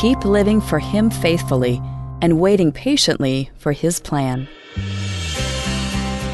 Keep living for Him faithfully and waiting patiently for His plan.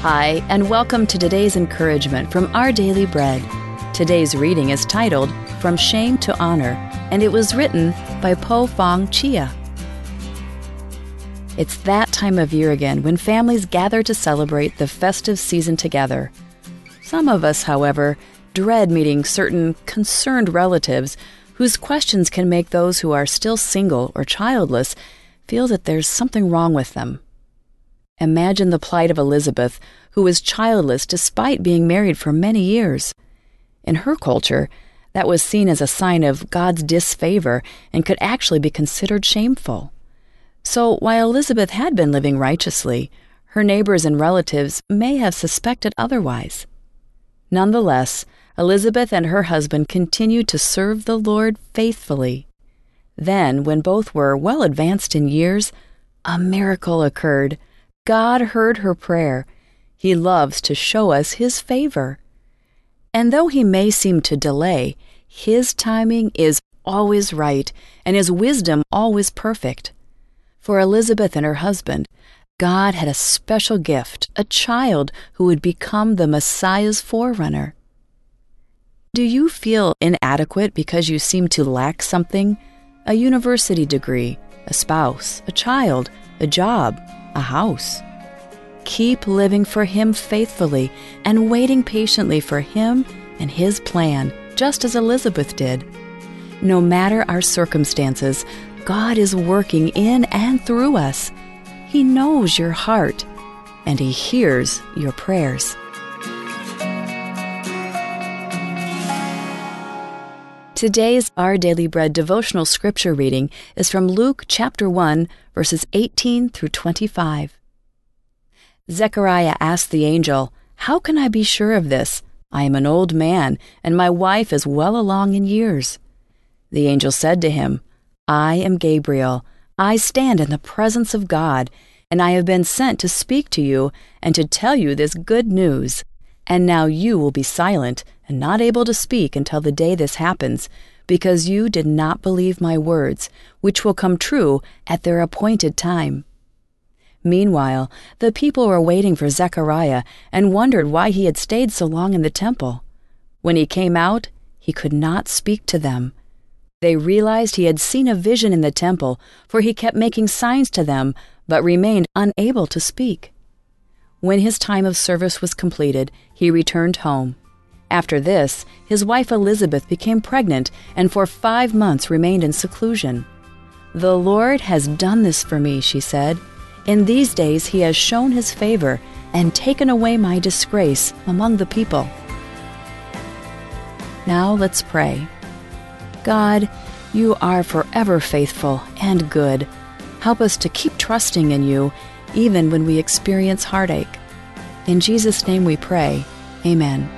Hi, and welcome to today's encouragement from Our Daily Bread. Today's reading is titled From Shame to Honor, and it was written by Poh Fang Chia. It's that time of year again when families gather to celebrate the festive season together. Some of us, however, dread meeting certain concerned relatives whose questions can make those who are still single or childless feel that there's something wrong with them. Imagine the plight of Elizabeth, who was childless despite being married for many years. In her culture, that was seen as a sign of God's disfavor and could actually be considered shameful. So, while Elizabeth had been living righteously, her neighbors and relatives may have suspected otherwise. Nonetheless, Elizabeth and her husband continued to serve the Lord faithfully. Then, when both were well advanced in years, a miracle occurred. God heard her prayer. He loves to show us His favor. And though He may seem to delay, His timing is always right and His wisdom always perfect. For Elizabeth and her husband, God had a special gift, a child who would become the Messiah's forerunner. Do you feel inadequate because you seem to lack something? A university degree, a spouse, a child, a job, a house. Keep living for Him faithfully and waiting patiently for Him and His plan, just as Elizabeth did. No matter our circumstances, God is working in and through us. He knows your heart, and He hears your prayers. Today's Our Daily Bread devotional scripture reading is from Luke chapter 1, verses 18 through 25. Zechariah asked the angel, How can I be sure of this? I am an old man, and my wife is well along in years. The angel said to him, I am Gabriel. I stand in the presence of God, and I have been sent to speak to you and to tell you this good news. And now you will be silent and not able to speak until the day this happens, because you did not believe my words, which will come true at their appointed time. Meanwhile, the people were waiting for Zechariah and wondered why he had stayed so long in the temple. When he came out, he could not speak to them. They realized he had seen a vision in the temple, for he kept making signs to them, but remained unable to speak. When his time of service was completed, he returned home. After this, his wife Elizabeth became pregnant and for five months remained in seclusion. The Lord has done this for me, she said. In these days he has shown his favor and taken away my disgrace among the people. Now let's pray. God, you are forever faithful and good. Help us to keep trusting in you, even when we experience heartache. In Jesus' name we pray. Amen.